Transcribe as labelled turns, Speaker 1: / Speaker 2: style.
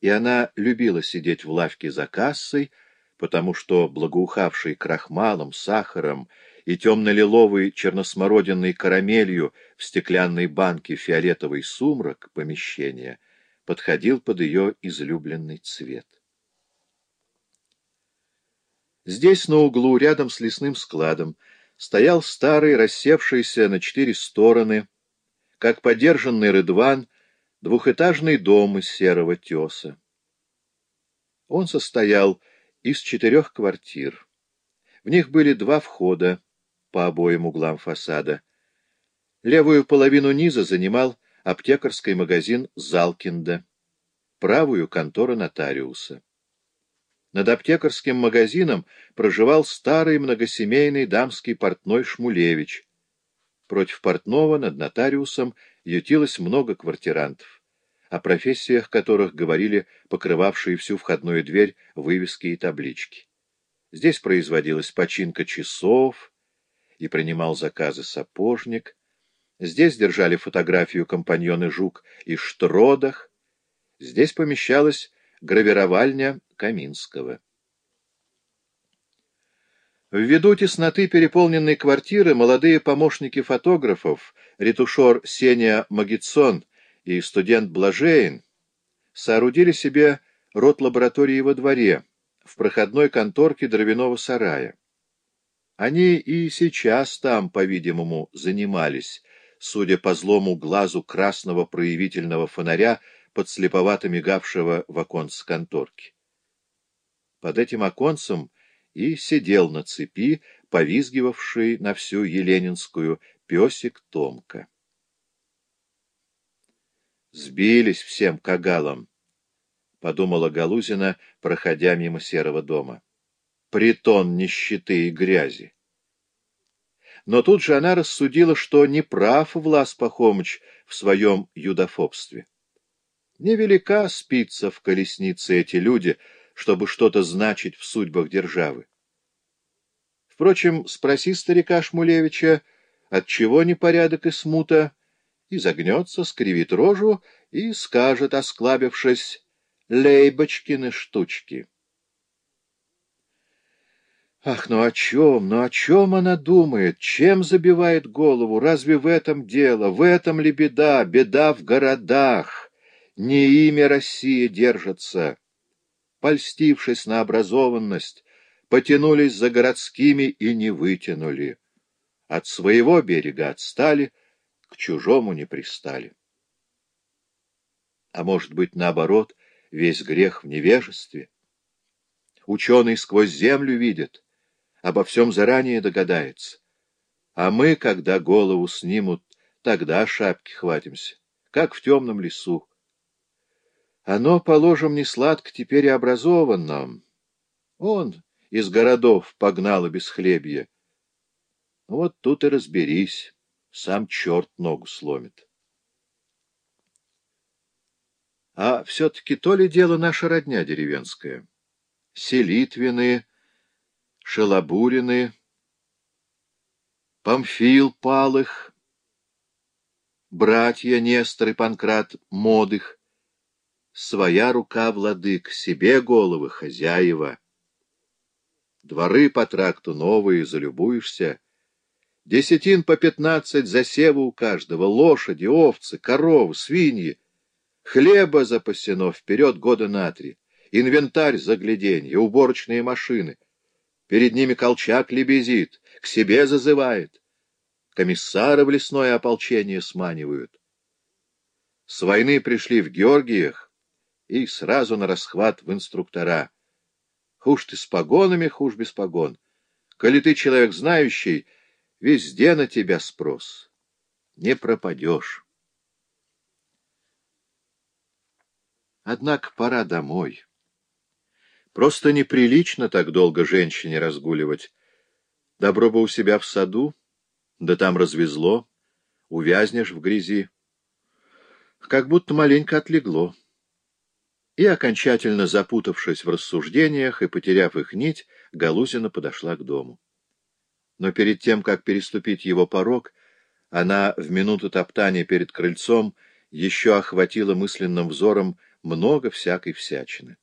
Speaker 1: и она любила сидеть в лавке за кассой, потому что благоухавший крахмалом, сахаром и темно-лиловой черносмородинной карамелью в стеклянной банке фиолетовый сумрак помещения подходил под ее излюбленный цвет. Здесь, на углу, рядом с лесным складом, стоял старый, рассевшийся на четыре стороны, как подержанный рыдван, двухэтажный дом из серого теса. Он состоял из четырех квартир. В них были два входа по обоим углам фасада. Левую половину низа занимал аптекарский магазин Залкинда, правую — контора нотариуса. Над аптекарским магазином проживал старый многосемейный дамский портной Шмулевич. Против портного над нотариусом ютилось много квартирантов, о профессиях которых говорили покрывавшие всю входную дверь вывески и таблички. Здесь производилась починка часов и принимал заказы сапожник. Здесь держали фотографию компаньоны Жук и Штродах. Здесь помещалась гравировальня Каминского. Ввиду тесноты переполненной квартиры молодые помощники фотографов, ретушер Сеня Магитсон и студент Блажейн, соорудили себе рот лаборатории во дворе, в проходной конторке дровяного сарая. Они и сейчас там, по-видимому, занимались, судя по злому глазу красного проявительного фонаря, подслеповато мигавшего в оконце конторки. Под этим оконцем и сидел на цепи, повизгивавший на всю Еленинскую, песик Томка. «Сбились всем кагалом», — подумала Галузина, проходя мимо серого дома. «Притон нищеты и грязи». Но тут же она рассудила, что не прав Влас Пахомыч в своем юдофобстве. Невелика спица в колеснице эти люди, чтобы что-то значить в судьбах державы. Впрочем, спроси старика Шмулевича, отчего непорядок и смута, и загнется, скривит рожу и скажет, осклабившись, «Лейбочкины штучки». Ах, ну о чем, ну о чем она думает, чем забивает голову, разве в этом дело, в этом ли беда, беда в городах? не имя России держится. Польстившись на образованность, потянулись за городскими и не вытянули. От своего берега отстали, к чужому не пристали. А может быть, наоборот, весь грех в невежестве? Ученый сквозь землю видит, обо всем заранее догадается. А мы, когда голову снимут, тогда шапки хватимся, как в темном лесу. Оно, положим, не сладко теперь и образованно. Он из городов погнал без хлебья. Вот тут и разберись, сам черт ногу сломит. А все-таки то ли дело наша родня деревенская. Селитвины, Шалабурины, Памфил Палых, братья Нестор и Панкрат Модых, Своя рука, владык, себе головы, хозяева. Дворы по тракту новые, залюбуешься. Десятин по пятнадцать засева у каждого, лошади, овцы, коровы, свиньи. Хлеба запасено вперед года на три, инвентарь загляденье, уборочные машины. Перед ними колчак лебезит, к себе зазывает. Комиссары в лесное ополчение сманивают. С войны пришли в Георгиях, и сразу на расхват в инструктора. Хуже ты с погонами, хуже без погон. Коли ты человек знающий, везде на тебя спрос. Не пропадешь. Однако пора домой. Просто неприлично так долго женщине разгуливать. Добро бы у себя в саду, да там развезло, увязнешь в грязи. Как будто маленько отлегло. И, окончательно запутавшись в рассуждениях и потеряв их нить, Галузина подошла к дому. Но перед тем, как переступить его порог, она в минуту топтания перед крыльцом еще охватила мысленным взором много всякой всячины.